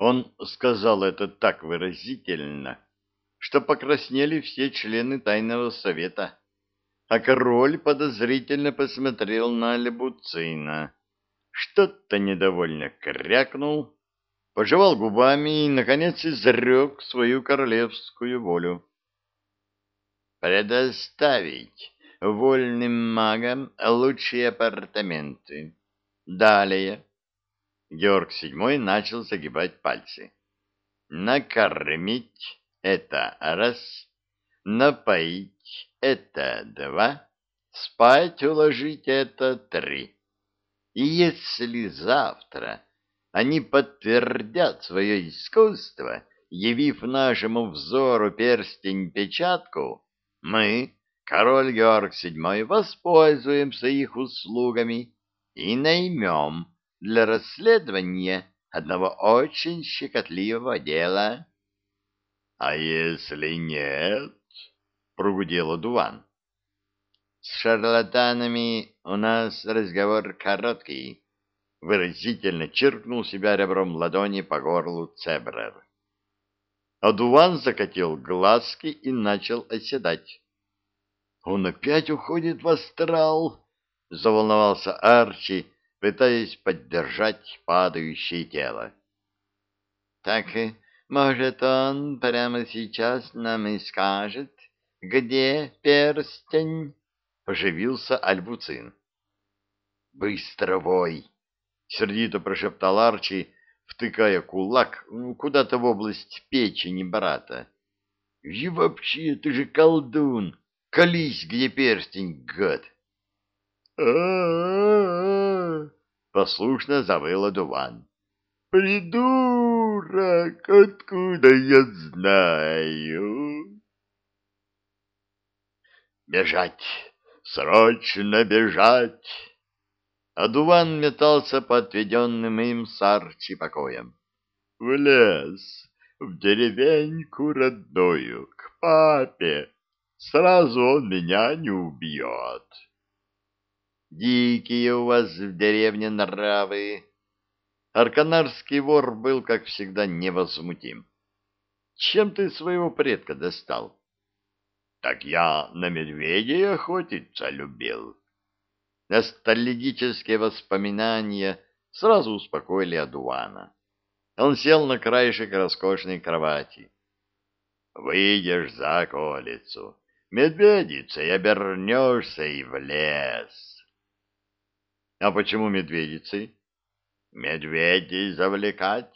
Он сказал это так выразительно, что покраснели все члены тайного совета, а король подозрительно посмотрел на Лебуцина, что-то недовольно крякнул, пожевал губами и, наконец, изрек свою королевскую волю. «Предоставить вольным магам лучшие апартаменты. Далее». Георг VII начал загибать пальцы. «Накормить — это раз, напоить — это два, спать уложить — это три. И если завтра они подтвердят свое искусство, явив нашему взору перстень-печатку, мы, король Георг VII, воспользуемся их услугами и наймем для расследования одного очень щекотливого дела. — А если нет? — прогудел Дуван. С шарлатанами у нас разговор короткий. Выразительно чиркнул себя ребром ладони по горлу Цебрер. Адуван закатил глазки и начал оседать. «Он опять уходит в астрал!» — заволновался Арчи, пытаясь поддержать падающее тело. «Так, может, он прямо сейчас нам и скажет, где перстень?» оживился Альбуцин. «Быстро вой!» — сердито прошептал Арчи, втыкая кулак куда-то в область печени брата. «И вообще, ты же колдун! Колись, где перстень, гад!» «А-а-а!» — послушно завыл Дуван. «Придурок! Откуда я знаю?» «Бежать!» Срочно бежать! Адуван метался по отведенным им сарчи покоям. В лес, в деревеньку родную, к папе. Сразу он меня не убьет. Дикие у вас в деревне нравы. Арканарский вор был, как всегда, невозмутим. Чем ты своего предка достал? Так я на медведей охотиться любил. Ностальгические воспоминания сразу успокоили Адуана. Он сел на краешек роскошной кровати. Выйдешь за околицу, медведицей обернешься и в лес. А почему медведицей? Медведей завлекать?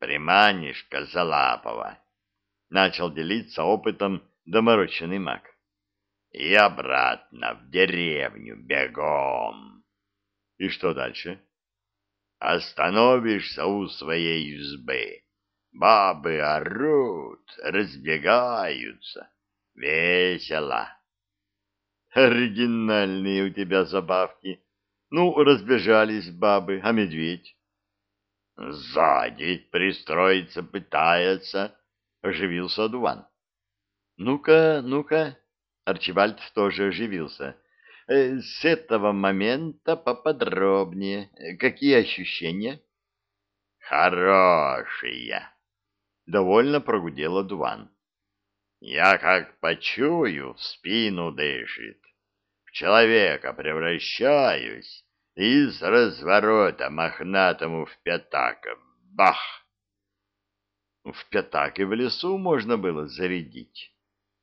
Приманишь Козолапова. Начал делиться опытом доморощенный маг. И обратно в деревню бегом. И что дальше? Остановишься у своей избы. Бабы орут, разбегаются. Весело. Оригинальные у тебя забавки. Ну, разбежались бабы, а медведь? Сзади пристроиться пытается, оживился Дуван. Ну-ка, ну-ка. Арчибальд тоже оживился. Э, с этого момента поподробнее. Какие ощущения? Хорошие. Довольно прогудела Дуван. Я как почую, в спину дышит. В человека превращаюсь и с разворота мохнатому в пятак. Бах! В пятак и в лесу можно было зарядить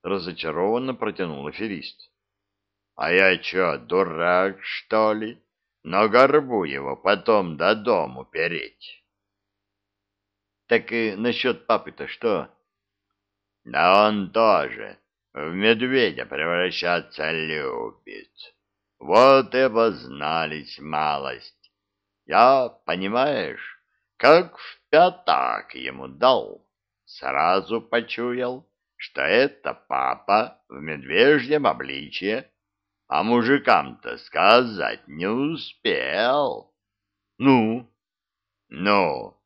разочарованно протянул аферист. — А я что, дурак, что ли? На горбу его потом до дому переть. — Так и насчет папы-то что? — Да он тоже в медведя превращаться любит. Вот и обознались малость. Я, понимаешь, как в пятак ему дал, сразу почуял что это папа в медвежьем обличье, а мужикам-то сказать не успел. Ну? Ну,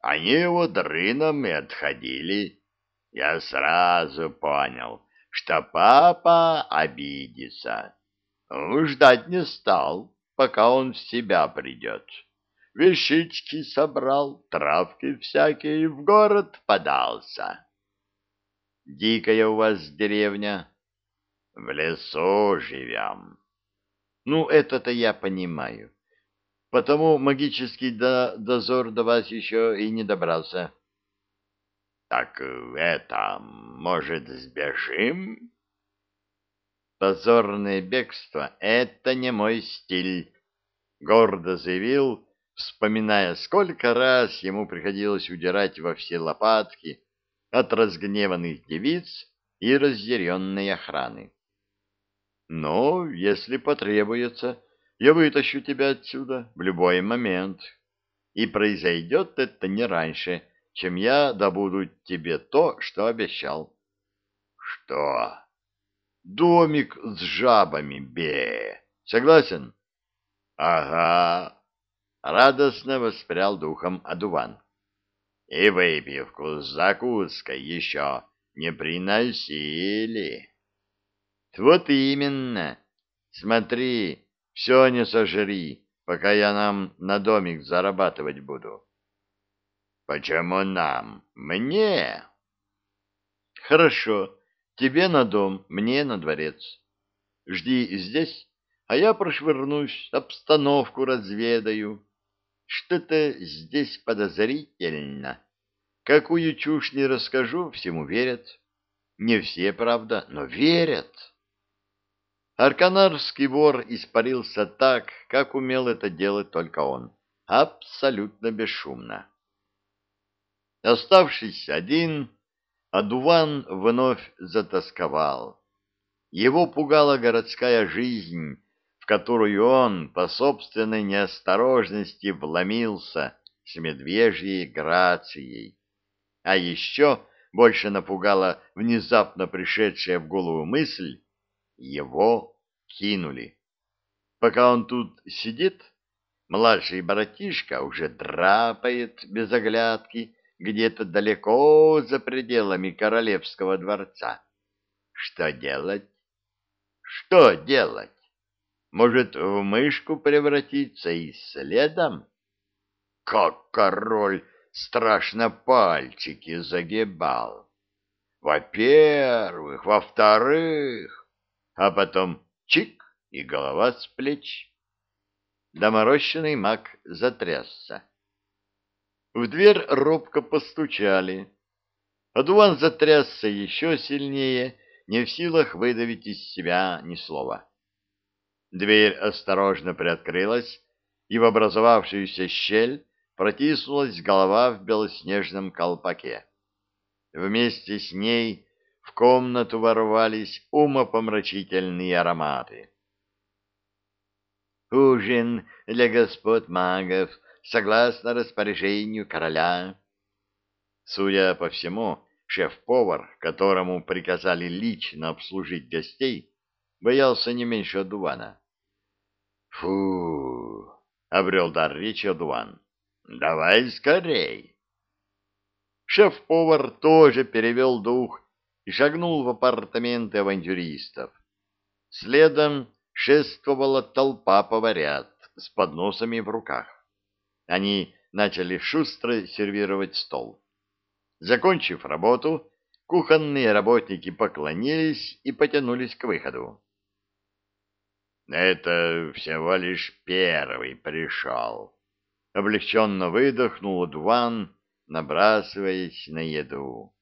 они его дрыном и отходили. Я сразу понял, что папа обидится. Ждать не стал, пока он в себя придет. вещички собрал, травки всякие, в город подался. Дикая у вас деревня. В лесу живем. Ну, это-то я понимаю. Потому магический до дозор до вас еще и не добрался. Так это, может, сбежим? Позорное бегство — это не мой стиль, — гордо заявил, вспоминая, сколько раз ему приходилось удирать во все лопатки от разгневанных девиц и разъяренной охраны. Но, если потребуется, я вытащу тебя отсюда в любой момент, и произойдет это не раньше, чем я добуду тебе то, что обещал. — Что? — Домик с жабами, бе. Согласен? — Ага. Радостно воспрял духом одуван. И выпивку с закуской еще не приносили. Вот именно. Смотри, все не сожри, пока я нам на домик зарабатывать буду. Почему нам? Мне? Хорошо. Тебе на дом, мне на дворец. Жди здесь, а я прошвырнусь, обстановку разведаю. Что-то здесь подозрительно. Какую чушь не расскажу, всему верят. Не все, правда, но верят. Арканарский вор испарился так, как умел это делать только он, абсолютно бесшумно. Оставшись один, Адуван вновь затасковал. Его пугала городская жизнь, в которую он по собственной неосторожности вломился с медвежьей грацией. А еще больше напугала внезапно пришедшая в голову мысль, его кинули. Пока он тут сидит, младший братишка уже драпает без оглядки где-то далеко за пределами королевского дворца. Что делать? Что делать? Может, в мышку превратиться и следом? Как король страшно пальчики загибал. Во-первых, во-вторых, а потом чик и голова с плеч. Доморощенный маг затрясся. В дверь робко постучали. Адуан затрясся еще сильнее, не в силах выдавить из себя ни слова. Дверь осторожно приоткрылась, и в образовавшуюся щель протиснулась голова в белоснежном колпаке. Вместе с ней в комнату ворвались умопомрачительные ароматы. «Ужин для господ магов, согласно распоряжению короля». Судя по всему, шеф-повар, которому приказали лично обслужить гостей, боялся не меньше одувана. Фу! обрел дар речи Адуан. Давай скорей. Шеф-повар тоже перевел дух и шагнул в апартаменты авантюристов. Следом шествовала толпа поварят с подносами в руках. Они начали шустро сервировать стол. Закончив работу, кухонные работники поклонились и потянулись к выходу. Это всего лишь первый пришел. Облегченно выдохнул Дуан, набрасываясь на еду.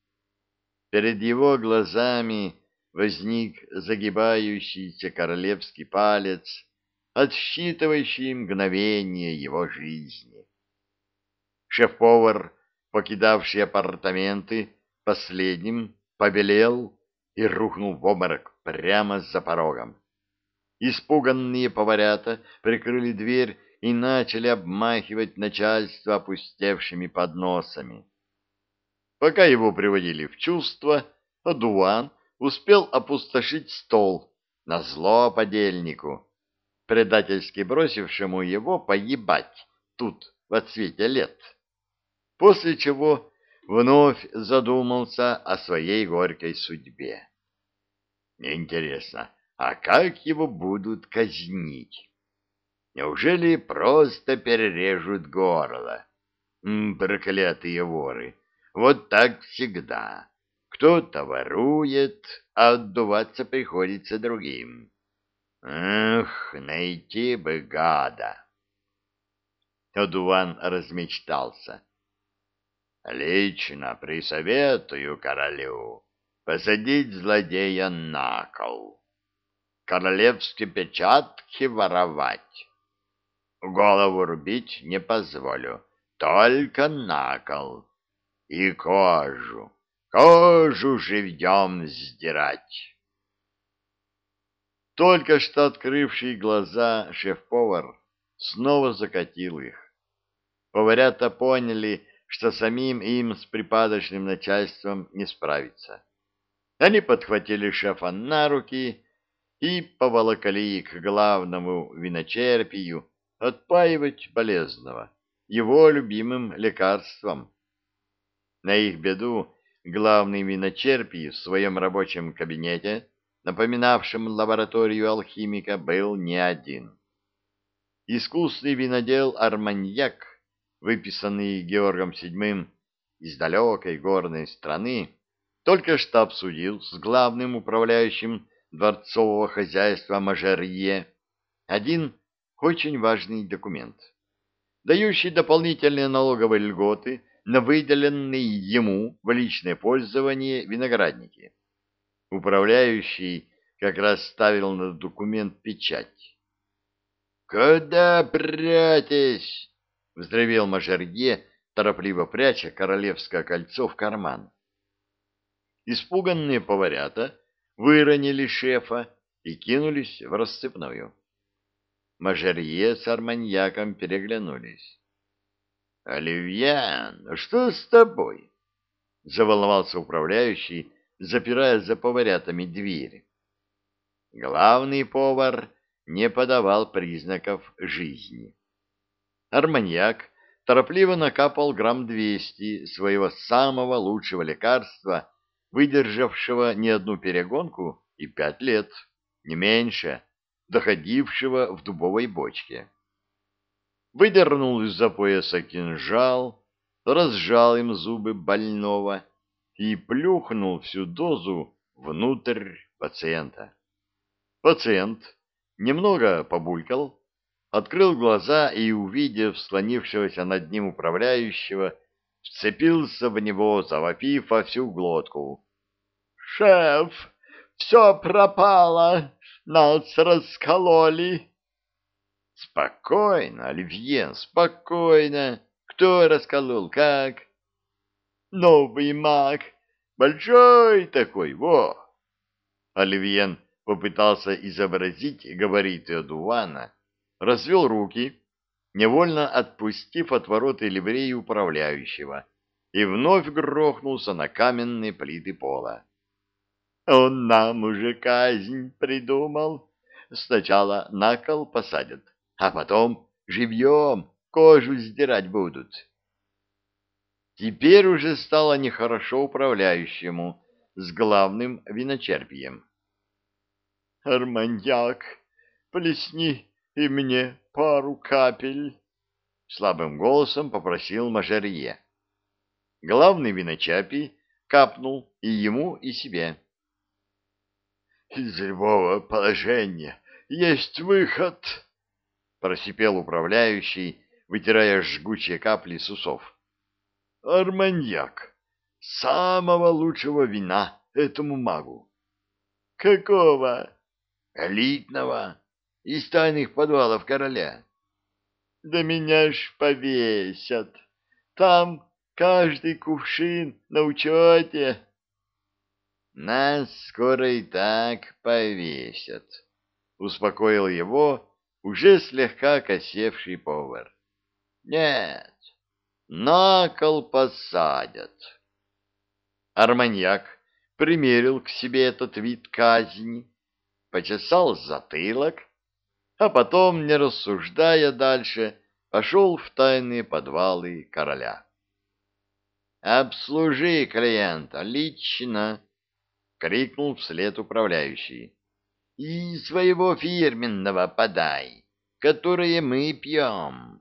Перед его глазами возник загибающийся королевский палец, отсчитывающий мгновение его жизни. Шеф-повар, покидавший апартаменты, последним побелел и рухнул в обморок прямо за порогом. Испуганные поварята прикрыли дверь и начали обмахивать начальство опустевшими подносами. Пока его приводили в чувство, Адуан успел опустошить стол на зло подельнику, предательски бросившему его погибать тут, в отсвете лет, после чего вновь задумался о своей горькой судьбе. Интересно, а как его будут казнить? Неужели просто перережут горло? М, проклятые воры! Вот так всегда. Кто-то ворует, а отдуваться приходится другим. Эх, найти бы гада! Одуван размечтался. Лично присоветую королю посадить злодея на кол, королевские печатки воровать. Голову рубить не позволю, только на кол. И кожу, кожу живьем сдирать. Только что открывший глаза шеф-повар снова закатил их. Поварята поняли, что самим им с припадочным начальством не справиться. Они подхватили шефа на руки и поволокали к главному виночерпию отпаивать болезного, его любимым лекарством. На их беду главный виночерпий в своем рабочем кабинете, напоминавшем лабораторию алхимика, был не один. Искусный винодел Арманьяк, выписанный Георгом VII из далекой горной страны, только что обсудил с главным управляющим дворцового хозяйства Мажерье один очень важный документ, дающий дополнительные налоговые льготы на выделенные ему в личное пользование виноградники. Управляющий как раз ставил на документ печать. «Куда прятесь?» — взревел Мажерье, торопливо пряча королевское кольцо в карман. Испуганные поварята выронили шефа и кинулись в расцепную. Мажерье с арманьяком переглянулись. — Оливьян, что с тобой? — заволновался управляющий, запирая за поварятами двери. Главный повар не подавал признаков жизни. Арманьяк торопливо накапал грамм двести своего самого лучшего лекарства выдержавшего не одну перегонку и пять лет, не меньше, доходившего в дубовой бочке. Выдернул из-за пояса кинжал, разжал им зубы больного и плюхнул всю дозу внутрь пациента. Пациент немного побулькал, открыл глаза и, увидев склонившегося над ним управляющего, вцепился в него, завопив во всю глотку. «Шеф, все пропало, нас раскололи!» «Спокойно, Оливьен, спокойно. Кто расколол, как?» «Новый маг, большой такой, во!» Оливьен попытался изобразить габариты одувана, развел руки невольно отпустив от ворота ливреи управляющего, и вновь грохнулся на каменные плиты пола. «Он нам уже казнь придумал. Сначала на кол посадят, а потом живьем кожу сдирать будут». Теперь уже стало нехорошо управляющему с главным виночерпием. «Арманьяк, плесни и мне пару капель, — слабым голосом попросил Мажерье. Главный виночапий капнул и ему, и себе. — Из любого положения есть выход, — просипел управляющий, вытирая жгучие капли с усов. — Арманьяк, самого лучшего вина этому магу. — Какого? — Элитного из тайных подвалов короля. Да меня ж повесят. Там каждый кувшин на учете. Нас скоро и так повесят, успокоил его уже слегка косевший повар. Нет, на кол посадят. Арманьяк примерил к себе этот вид казни, почесал затылок а потом, не рассуждая дальше, пошел в тайные подвалы короля. «Обслужи клиента лично!» — крикнул вслед управляющий. «И своего фирменного подай, которые мы пьем.